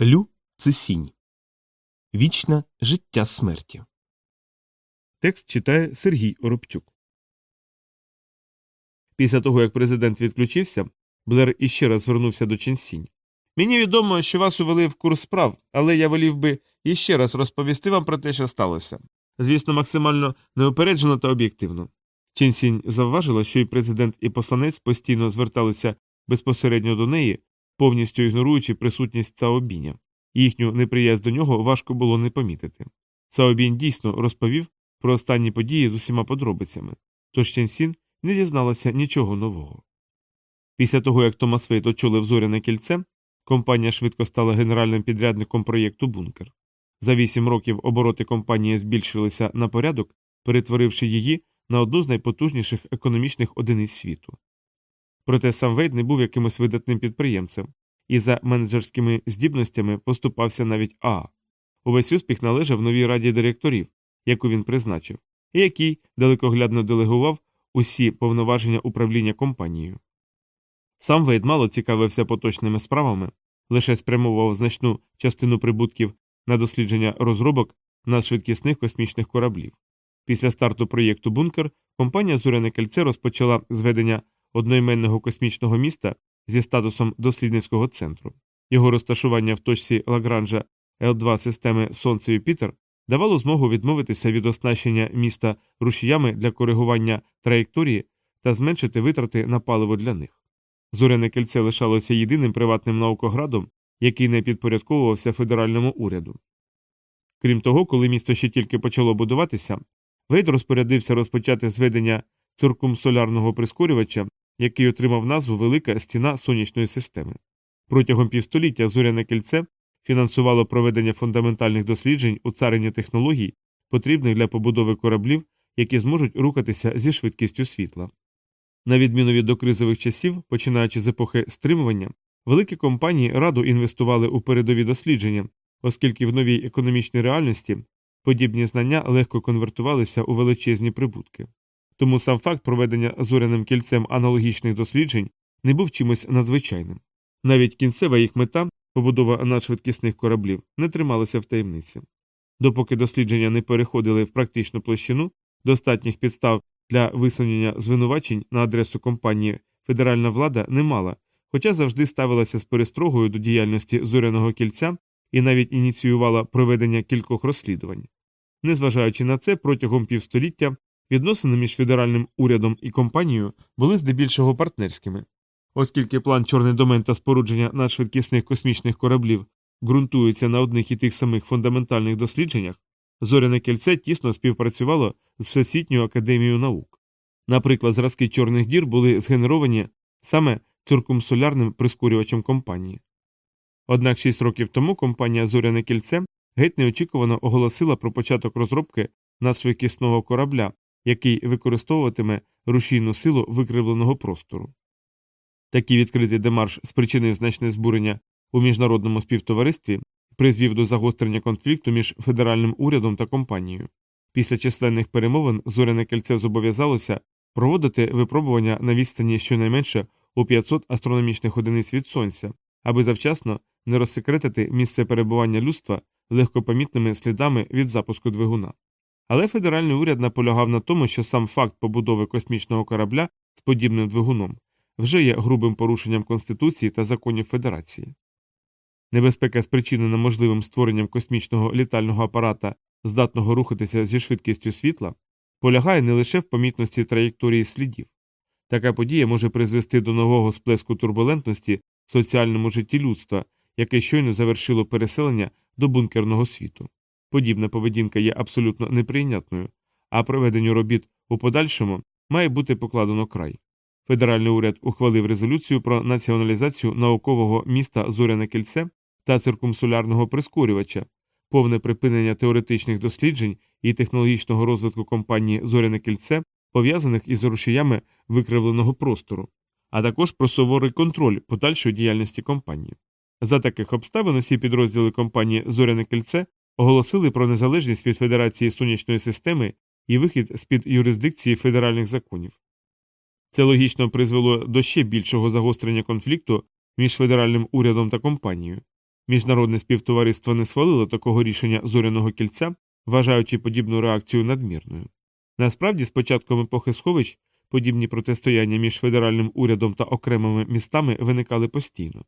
Лю це сінь. Вічне життя смерті. Текст читає Сергій Оробчук. Після того, як президент відключився, Блер іще раз звернувся до Ченсінь. Мені відомо, що вас увели в курс справ, але я волів би іще раз розповісти вам про те, що сталося. Звісно, максимально неупереджено та об'єктивно. Ченсінь завважила, що і президент, і посланець постійно зверталися безпосередньо до неї, повністю ігноруючи присутність Цаобіня. Їхню неприязнь до нього важко було не помітити. Цаобінь дійсно розповів про останні події з усіма подробицями, тож Ченсін не дізналася нічого нового. Після того, як Томас Вейт очолив зоряне кільце, компанія швидко стала генеральним підрядником проєкту Бункер. За вісім років обороти компанії збільшилися на порядок, перетворивши її на одну з найпотужніших економічних одиниць світу. Проте сам Вейт не був якимось видатним підприємцем, і за менеджерськими здібностями поступався навіть Аа. Увесь успіх належав новій раді директорів, яку він призначив, і який далекоглядно делегував усі повноваження управління компанією. Сам Вейд мало цікавився поточними справами, лише спрямовував значну частину прибутків на дослідження розробок надшвидкісних космічних кораблів. Після старту проєкту Бункер компанія Зоряне кільце розпочала зведення одноіменного космічного міста зі статусом дослідницького центру. Його розташування в точці Лагранжа Л2 системи Сонце Юпітер давало змогу відмовитися від оснащення міста рушіями для коригування траєкторії та зменшити витрати на паливо для них. Зоряне кільце лишалося єдиним приватним наукоградом, який не підпорядковувався федеральному уряду. Крім того, коли місто ще тільки почало будуватися, Вейд розпорядився розпочати зведення циркумсолярного прискорювача, який отримав назву Велика стіна сонячної системи. Протягом півстоліття зоряне кільце фінансувало проведення фундаментальних досліджень у царині технологій, потрібних для побудови кораблів, які зможуть рухатися зі швидкістю світла. На відміну від докризових часів, починаючи з епохи стримування, великі компанії радо інвестували у передові дослідження, оскільки в новій економічній реальності подібні знання легко конвертувалися у величезні прибутки. Тому сам факт проведення зоряним кільцем аналогічних досліджень не був чимось надзвичайним. Навіть кінцева їх мета, побудова надшвидкісних кораблів, не трималася в таємниці. Допоки дослідження не переходили в практичну площину, достатніх підстав для висунення звинувачень на адресу компанії федеральна влада не мала, хоча завжди ставилася з перестрогою до діяльності зоряного кільця і навіть ініціювала проведення кількох розслідувань. Незважаючи на це, протягом півстоліття відносини між федеральним урядом і компанією були здебільшого партнерськими. Оскільки план чорний домен та спорудження надшвидкісних космічних кораблів ґрунтується на одних і тих самих фундаментальних дослідженнях, зоряне кільце тісно співпрацювало з Всесвітньою академією наук. Наприклад, зразки чорних дір були згенеровані саме циркумсолярним прискорювачем компанії. Однак шість років тому компанія Зоряне кільце геть неочікувано оголосила про початок розробки надшвидкісного корабля, який використовуватиме рушійну силу викривленого простору. Такий відкритий демарш спричинив значне збурення у міжнародному співтоваристві, призвів до загострення конфлікту між федеральним урядом та компанією. Після численних перемовин зоряне кільце зобов'язалося проводити випробування на відстані щонайменше у 500 астрономічних одиниць від сонця, аби завчасно не розсекретити місце перебування людства легкопомітними слідами від запуску двигуна. Але федеральний уряд наполягав на тому, що сам факт побудови космічного корабля з подібним двигуном вже є грубим порушенням Конституції та законів Федерації. Небезпека, спричинена можливим створенням космічного літального апарата, здатного рухатися зі швидкістю світла, полягає не лише в помітності траєкторії слідів. Така подія може призвести до нового сплеску турбулентності в соціальному житті людства, яке щойно завершило переселення до бункерного світу. Подібна поведінка є абсолютно неприйнятною, а проведенню робіт у подальшому має бути покладено край. Федеральний уряд ухвалив резолюцію про націоналізацію наукового міста Зоряне кільце та циркумсолярного прискорювача, повне припинення теоретичних досліджень і технологічного розвитку компанії Зоряне кільце, пов'язаних із рушіями викривленого простору, а також про суворий контроль подальшої діяльності компанії. За таких обставин усі підрозділи компанії Зоряне кільце оголосили про незалежність від Федерації сонячної системи і вихід з під юрисдикції федеральних законів. Це логічно призвело до ще більшого загострення конфлікту між федеральним урядом та компанією. Міжнародне співтовариство не схвалило такого рішення зоряного кільця, вважаючи подібну реакцію надмірною. Насправді, з початком епохи сховищ, подібні протистояння між федеральним урядом та окремими містами виникали постійно.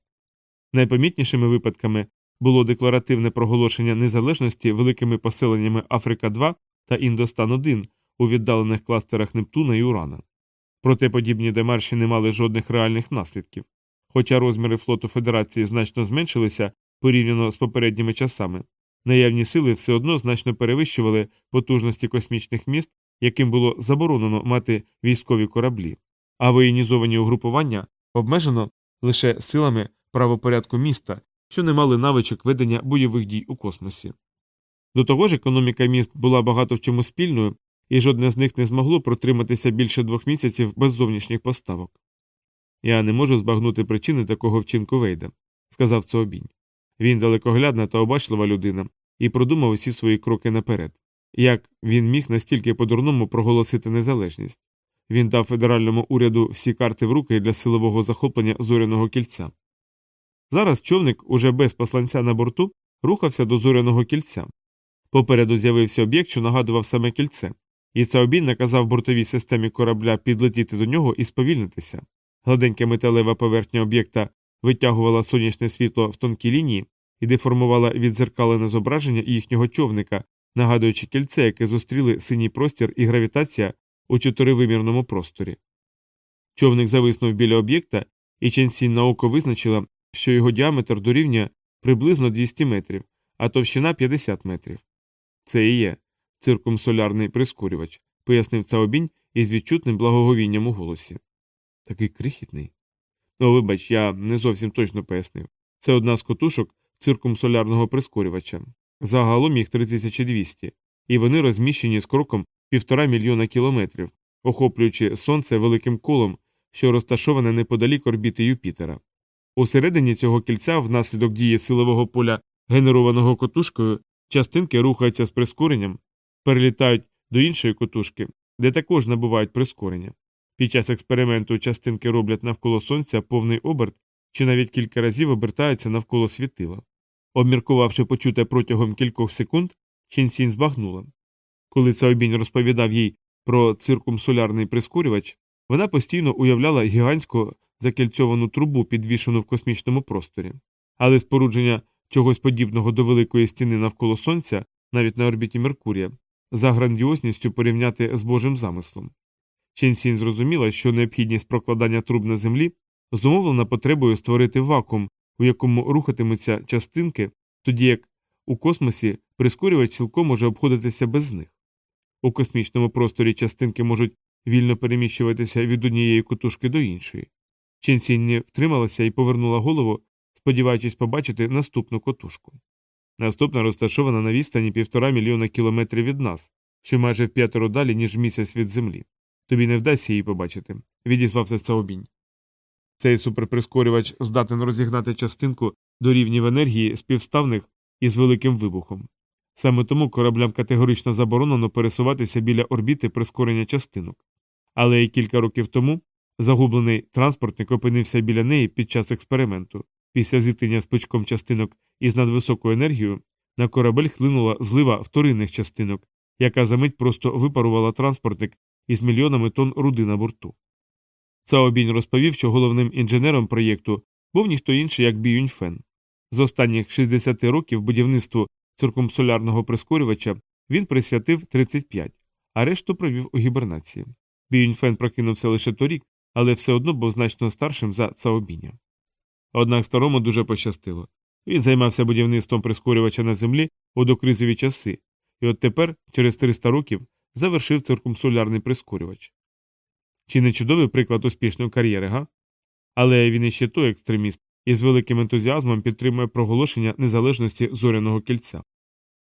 Найпомітнішими випадками було декларативне проголошення незалежності великими поселеннями Африка 2 та Індостан 1 у віддалених кластерах Нептуна і Урана. Проте подібні демарші не мали жодних реальних наслідків. Хоча розміри флоту Федерації значно зменшилися порівняно з попередніми часами, наявні сили все одно значно перевищували потужності космічних міст, яким було заборонено мати військові кораблі, а воєнізовані угрупування обмежено лише силами правопорядку міста, що не мали навичок ведення бойових дій у космосі. До того ж, економіка міст була багато в чому спільною, і жодне з них не змогло протриматися більше двох місяців без зовнішніх поставок. Я не можу збагнути причини такого вчинку Вейда, сказав Цообінь. Він далекоглядна та обачлива людина і продумав усі свої кроки наперед. Як він міг настільки по-дурному проголосити незалежність? Він дав федеральному уряду всі карти в руки для силового захоплення зоряного кільця. Зараз човник, уже без посланця на борту, рухався до зоряного кільця. Попереду з'явився об'єкт, що нагадував саме кільце, і Цаобін наказав бортовій системі корабля підлетіти до нього і сповільнитися. Гладенька металева поверхня об'єкта витягувала сонячне світло в тонкій лінії і деформувала відзеркалене зображення їхнього човника, нагадуючи кільце, яке зустріли синій простір і гравітація у чотиривимірному просторі. Човник зависнув біля об'єкта, і Ченсінь на око визначила, що його діаметр дорівнює приблизно 200 метрів, а товщина 50 метрів. Це і є циркумсолярний прискорювач, пояснив Цаобінь із відчутним благоговінням у голосі. Такий крихітний. О, вибач, я не зовсім точно пояснив. Це одна з котушок циркумсолярного прискорювача. Загалом їх 3200, і вони розміщені з кроком півтора мільйона кілометрів, охоплюючи сонце великим колом, що розташоване неподалік орбіти Юпітера. Усередині цього кільця, внаслідок дії силового поля, генерованого котушкою, частинки рухаються з прискоренням, перелітають до іншої котушки, де також набувають прискорення. Під час експерименту частинки роблять навколо сонця повний оберт чи навіть кілька разів обертаються навколо світила. Обміркувавши почуте протягом кількох секунд, Чінсін збагнула. Коли Цаобінь розповідав їй про циркумсолярний прискорювач, вона постійно уявляла гігантську закільцьовану трубу, підвішену в космічному просторі, але спорудження чогось подібного до великої стіни навколо сонця, навіть на орбіті Меркурія, за грандіозністю порівняти з Божим замислом. Ченсін зрозуміла, що необхідність прокладання труб на землі зумовлена потребою створити вакуум, у якому рухатимуться частинки, тоді як у космосі прискорювач цілком може обходитися без них. У космічному просторі частинки можуть вільно переміщуватися від однієї кутушки до іншої. Ченсінь не втрималася і повернула голову, сподіваючись побачити наступну котушку. Наступна розташована на відстані півтора мільйона кілометрів від нас, що майже в п'ятеро далі, ніж місяць від землі. Тобі не вдасться її побачити, відізвався Цаобінь. Цей суперприскорювач здатен розігнати частинку до рівнів енергії співставних із великим вибухом. Саме тому кораблям категорично заборонено пересуватися біля орбіти прискорення частинок. Але і кілька років тому загублений транспортник опинився біля неї під час експерименту. Після зіткнення з пучком частинок із надвисокою енергією на корабель хлинула злива вторинних частинок, яка за мить просто випарувала транспортник із мільйонами тонн руди на борту. Цаобінь розповів, що головним інженером проєкту був ніхто інший, як Біюнь Фен. З останніх 60 років будівництву циркумсолярного прискорювача він присвятив 35, а решту провів у гібернації. Біюнь Фен прокинувся лише торік, але все одно був значно старшим за Цаобіня. Однак старому дуже пощастило. Він займався будівництвом прискорювача на землі у докризові часи, і от тепер, через 300 років, завершив циркумсолярний прискорювач. Чи не чудовий приклад успішної кар'єри, га? Але він іще той екстреміст і з великим ентузіазмом підтримує проголошення незалежності зоряного кільця.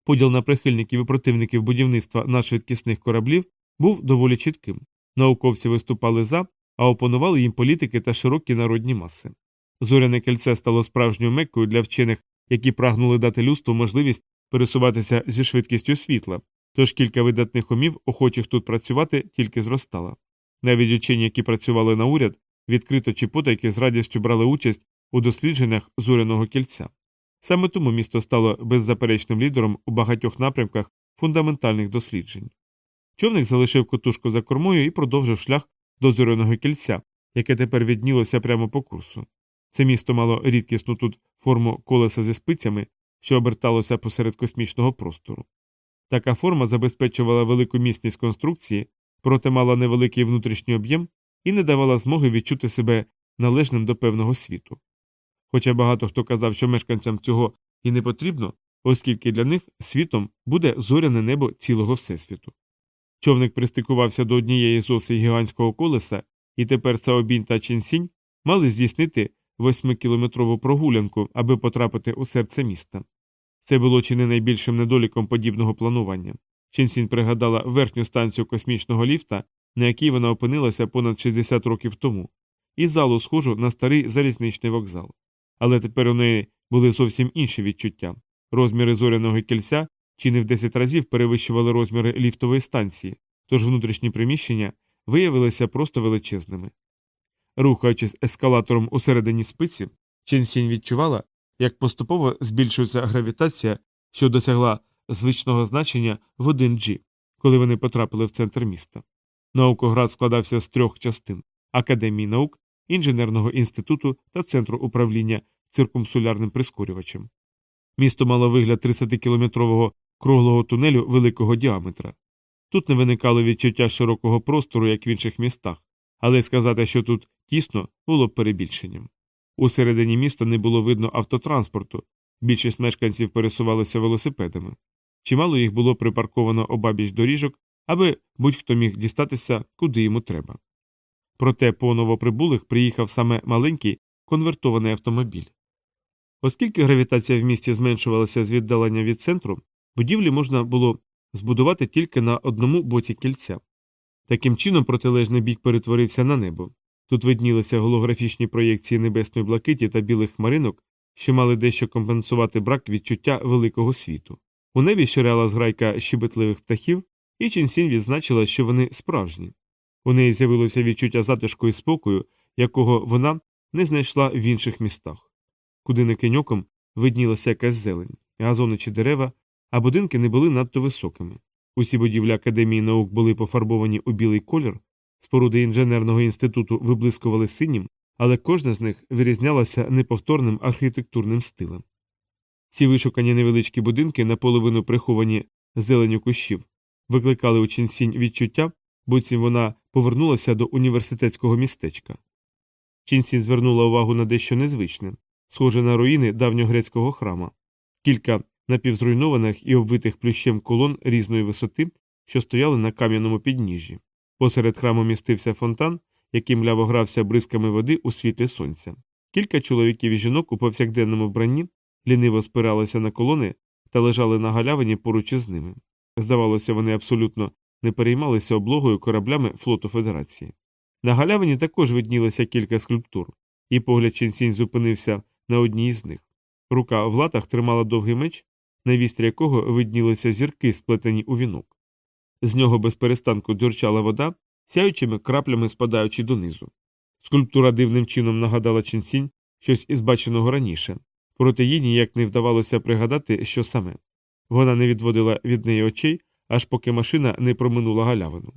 Поділ на прихильників і противників будівництва надшвидкісних кораблів був доволі чітким. Науковці виступали за, а опонували їм політики та широкі народні маси. Зоряне кільце стало справжньою меккою для вчених, які прагнули дати людству можливість пересуватися зі швидкістю світла, тож кілька видатних умів, охочих тут працювати, тільки зростала. Навіть учені, які працювали на уряд, відкрито чи потайки з радістю брали участь у дослідженнях зоряного кільця. Саме тому місто стало беззаперечним лідером у багатьох напрямках фундаментальних досліджень. Човник залишив котушку за кормою і продовжив шлях до зоряного кільця, яке тепер віднілося прямо по курсу. Це місто мало рідкісну тут форму колеса зі спицями, що оберталося посеред космічного простору. Така форма забезпечувала велику міцність конструкції, проте мала невеликий внутрішній об'єм і не давала змоги відчути себе належним до певного світу. Хоча багато хто казав, що мешканцям цього і не потрібно, оскільки для них світом буде зоряне небо цілого Всесвіту. Човник пристикувався до однієї з осей гігантського колеса, і тепер Цаобінь та Ченсінь мали здійснити восьмикілометрову прогулянку, аби потрапити у серце міста. Це було чи не найбільшим недоліком подібного планування. Ченсінь пригадала верхню станцію космічного ліфта, на якій вона опинилася понад 60 років тому, і залу схожу на старий залізничний вокзал. Але тепер у неї були зовсім інші відчуття. Розміри зоряного кільця чи не в 10 разів перевищували розміри ліфтової станції, тож внутрішні приміщення виявилися просто величезними. Рухаючись ескалатором усередині спиці, Ченсінь відчувала, як поступово збільшується гравітація, що досягла звичного значення в 1G, коли вони потрапили в центр міста. Наукоград складався з трьох частин Академії наук, інженерного інституту та центру управління циркумсулярним прискорювачем. Місто мало вигляд 30-кілометрового круглого тунелю великого діаметра. Тут не виникало відчуття широкого простору, як в інших містах, але сказати, що тут тісно, було б перебільшенням. Усередині міста не було видно автотранспорту, більшість мешканців пересувалися велосипедами. Чимало їх було припарковано обабіч доріжок, аби будь-хто міг дістатися, куди йому треба. Проте по новоприбулих приїхав саме маленький конвертований автомобіль. Оскільки гравітація в місті зменшувалася з віддалення від центру, будівлі можна було збудувати тільки на одному боці кільця. Таким чином протилежний бік перетворився на небо. Тут виднілися голографічні проєкції небесної блакиті та білих хмаринок, що мали дещо компенсувати брак відчуття великого світу. У небі ширяла зграйка щебетливих птахів, і Чінсінь відзначила, що вони справжні. У неї з'явилося відчуття затишку і спокою, якого вона не знайшла в інших містах. Куди не киньоком виднілася якась зелень, газони чи дерева, а будинки не були надто високими. Усі будівлі Академії наук були пофарбовані у білий колір, споруди інженерного інституту виблискували синім, але кожна з них вирізнялася неповторним архітектурним стилем. Ці вишукані невеличкі будинки, наполовину приховані зеленю кущів, викликали у Чінсінь відчуття, буцім вона повернулася до університетського містечка. Чінсінь звернула увагу на дещо незвичне, схоже на руїни давньогрецького храма, кілька напівзруйнованих і обвитих плющем колон різної висоти, що стояли на кам'яному підніжжі. Посеред храму містився фонтан, який мляво грався бризками води у світлі сонця. Кілька чоловіків і жінок у повсякденному вбранні ліниво спиралися на колони та лежали на галявині поруч із ними. Здавалося, вони абсолютно не переймалися облогою кораблями флоту Федерації. На галявині також виднілося кілька скульптур, і погляд Ченсінь зупинився на одній із них. Рука в латах тримала довгий меч, на вістрі якого виднілися зірки, сплетені у вінок. З нього без перестанку дзюрчала вода, сяючими краплями спадаючи донизу. Скульптура дивним чином нагадала Ченсінь щось із баченого раніше, проте їй ніяк не вдавалося пригадати, що саме. Вона не відводила від неї очей, аж поки машина не проминула галявину.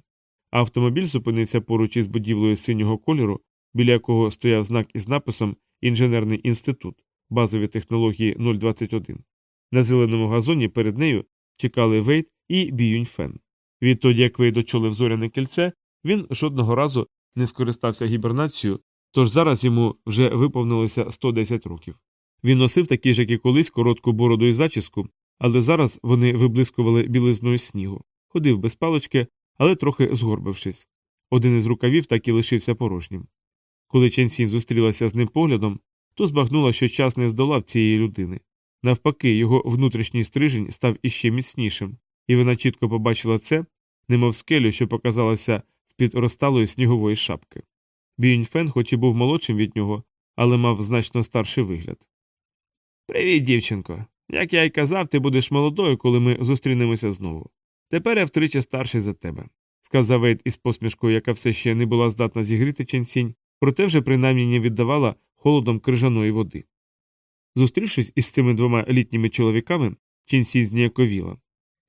Автомобіль зупинився поруч із будівлею синього кольору, біля якого стояв знак із написом Інженерний інститут, базові технології 021. На зеленому газоні перед нею чекали Вейт і Біюньфен. Відтоді, як Вейт очолив зоряне кільце, він жодного разу не скористався гібернацією, тож зараз йому вже виповнилося 110 років. Він носив такі ж, як і колись, коротку бороду і зачіску, але зараз вони виблискували білизною снігу, ходив без палочки, але трохи згорбившись. Один із рукавів так і лишився порожнім. Коли Ченсін зустрілася з ним поглядом, то збагнула, що час не здолав цієї людини. Навпаки, його внутрішній стрижень став іще міцнішим, і вона чітко побачила це, немов скелю, що показалася з під розталої снігової шапки. Біюньфен, хоч і був молодшим від нього, але мав значно старший вигляд. Привіт, дівчинко. Як я й казав, ти будеш молодою, коли ми зустрінемося знову. Тепер я втричі старший за тебе, сказав Вейт із посмішкою, яка все ще не була здатна зігріти ченсінь, проте вже принаймні не віддавала холодом крижаної води. Зустрівшись із цими двома літніми чоловіками, Ченсі зніяковіла.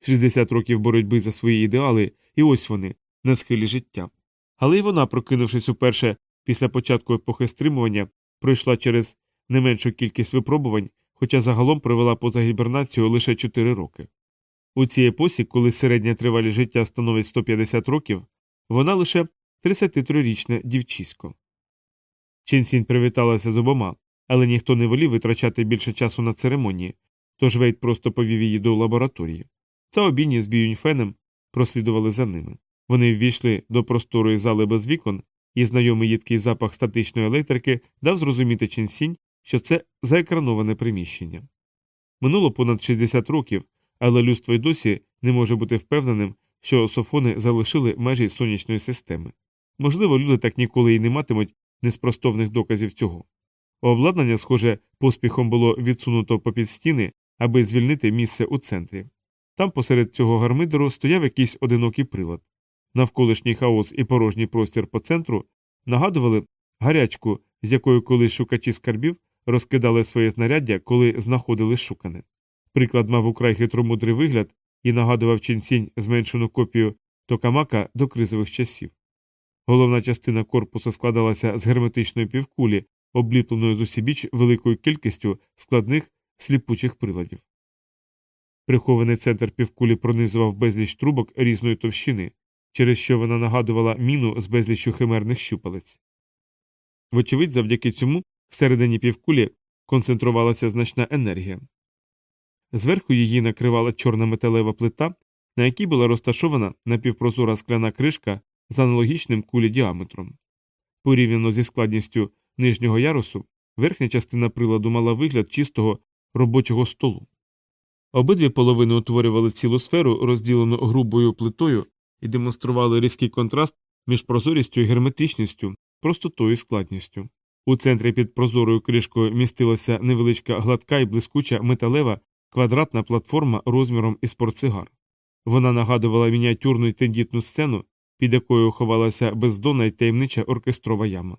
60 років боротьби за свої ідеали, і ось вони, на схилі життя. Але й вона, прокинувшись уперше після початку епохи стримування, пройшла через не меншу кількість випробувань, хоча загалом провела поза гібернацію лише 4 роки. У цій епосі, коли середня тривалість життя становить 150 років, вона лише 33-річне дівчисько. Ченсінь привіталася з обома, але ніхто не волів витрачати більше часу на церемонії, тож Вейт просто повів її до лабораторії. Цаобіні з Біюньфеном прослідували за ними. Вони ввійшли до просторої зали без вікон, і знайомий їдкий запах статичної електрики дав зрозуміти Ченсінь, що це заекрановане приміщення. Минуло понад 60 років, але людство й досі не може бути впевненим, що софони залишили межі сонячної системи. Можливо, люди так ніколи і не матимуть неспростовних доказів цього. Обладнання, схоже, поспіхом було відсунуто попід стіни, аби звільнити місце у центрі. Там посеред цього гармидеру стояв якийсь одинокий прилад. Навколишній хаос і порожній простір по центру нагадували гарячку, з якою колись шукачі скарбів розкидали своє знаряддя, коли знаходили шукане. Приклад мав украй хитромудрий вигляд і нагадував ченсінь зменшену копію токамака до кризових часів. Головна частина корпусу складалася з герметичної півкулі, обліпленої з усібіч великою кількістю складних сліпучих приладів. Прихований центр півкулі пронизував безліч трубок різної товщини, через що вона нагадувала міну з безліччю химерних щупалець. Вочевидь, завдяки цьому всередині півкулі концентрувалася значна енергія. Зверху її накривала чорна металева плита, на якій була розташована напівпрозора скляна кришка з аналогічним кулі діаметром. Порівняно зі складністю нижнього ярусу, верхня частина приладу мала вигляд чистого робочого столу. Обидві половини утворювали цілу сферу, розділену грубою плитою, і демонстрували різкий контраст між прозорістю і герметичністю, простотою і складністю. У центрі під прозорою кришкою містилася невеличка гладка і блискуча металева квадратна платформа розміром із портсигар. Вона нагадувала мініатюрну й тендітну сцену, під якою ховалася бездонна й таємнича оркестрова яма.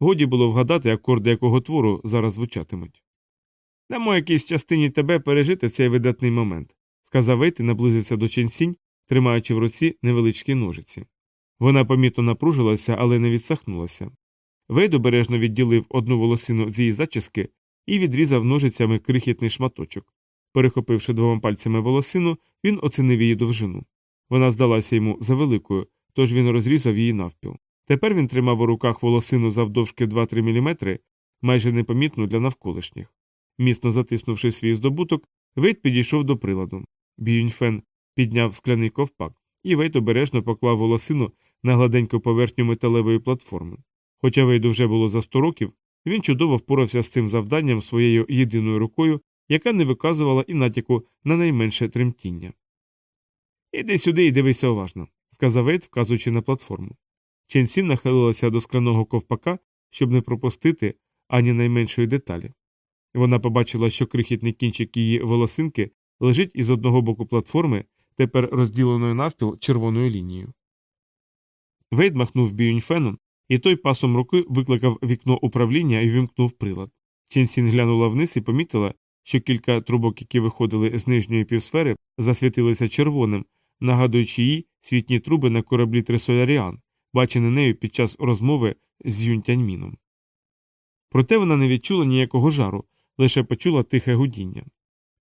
Годі було вгадати, акорди якого твору зараз звучатимуть. Дамо якійсь частині тебе пережити цей видатний момент, сказав Вейт і наблизився до Ченсінь, тримаючи в руці невеличкі ножиці. Вона помітно напружилася, але не відсахнулася. Вейд обережно відділив одну волосину з її зачіски і відрізав ножицями крихітний шматочок. Перехопивши двома пальцями волосину, він оцінив її довжину. Вона здалася йому завеликою, тож він розрізав її навпіл. Тепер він тримав у руках волосину завдовжки 2-3 мм, майже непомітну для навколишніх. Міцно затиснувши свій здобуток, Вейт підійшов до приладу. Біюньфен підняв скляний ковпак, і Вейт обережно поклав волосину на гладеньку поверхню металевої платформи. Хоча Вейду вже було за 100 років, він чудово впорався з цим завданням своєю єдиною рукою, яка не виказувала і натяку на найменше тремтіння. Іди сюди і дивися уважно, сказав Вейт, вказуючи на платформу. Ченсін нахилилася до скляного ковпака, щоб не пропустити ані найменшої деталі. Вона побачила, що крихітний кінчик її волосинки лежить із одного боку платформи, тепер розділеною навпіл червоною лінією. Вейд махнув біюньфеном, і той пасом руки викликав вікно управління і вимкнув прилад. Ченсін глянула вниз і помітила, що кілька трубок, які виходили з нижньої півсфери, засвітилися червоним, нагадуючи їй світні труби на кораблі Тресоляріан, бачені нею під час розмови з Юнтяньміном. Проте вона не відчула ніякого жару, лише почула тихе гудіння.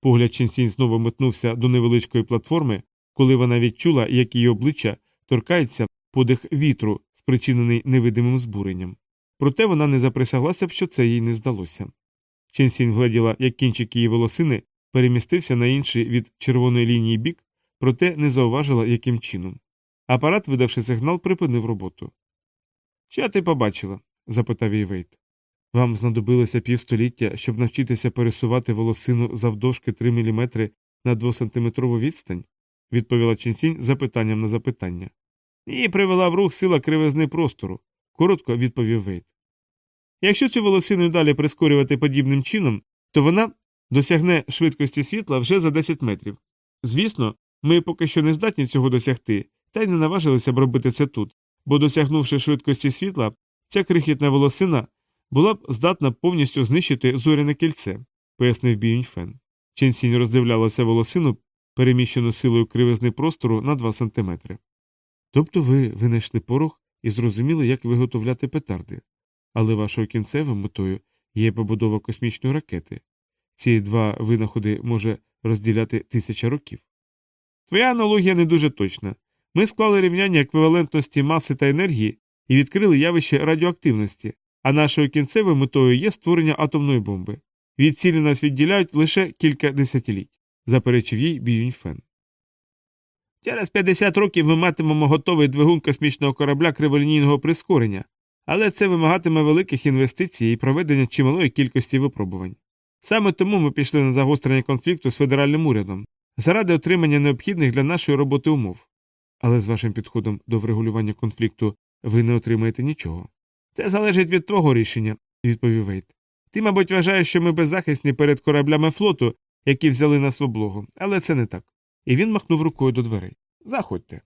Погляд Ченсінь знову метнувся до невеличкої платформи, коли вона відчула, як її обличчя торкається подих вітру, спричинений невидимим збуренням. Проте вона не заприсяглася б, що це їй не здалося. Ченсінь вгледіла, як кінчик її волосини перемістився на інший від червоної лінії бік, проте не зауважила, яким чином. Апарат, видавши сигнал, припинив роботу. Що ти побачила? запитав її Вейт. Вам знадобилося півстоліття, щоб навчитися пересувати волосину завдовжки 3 мм на 2-сантиметрову відстань? відповіла Ченсінь запитанням на запитання. Її привела в рух сила кривизни простору, коротко відповів Вейт. Якщо цю волосину далі прискорювати подібним чином, то вона досягне швидкості світла вже за 10 метрів. Звісно, ми поки що не здатні цього досягти, та й не наважилися б робити це тут, бо, досягнувши швидкості світла, ця крихітна волосина була б здатна повністю знищити зоряне кільце. пояснив Біюньфен. Ченсінь роздивлялася волосину, переміщену силою кривизни простору на 2 сантиметри. Тобто ви винайшли порох і зрозуміли, як виготовляти петарди, але вашою кінцевою метою є побудова космічної ракети. Ці два винаходи може розділяти тисяча років. Твоя аналогія не дуже точна. Ми склали рівняння еквівалентності маси та енергії і відкрили явище радіоактивності, а нашою кінцевою метою є створення атомної бомби. Від цілі нас відділяють лише кілька десятиліть, заперечив їй Біюньфен. Через 50 років ми матимемо готовий двигун космічного корабля криволінійного прискорення, але це вимагатиме великих інвестицій і проведення чималої кількості випробувань. Саме тому ми пішли на загострення конфлікту з федеральним урядом заради отримання необхідних для нашої роботи умов. Але з вашим підходом до врегулювання конфлікту ви не отримаєте нічого. Це залежить від твого рішення, відповів Вейт. Ти, мабуть, вважаєш, що ми беззахисні перед кораблями флоту, які взяли нас в облогу, але це не так. І він махнув рукою до дверей. Заходьте.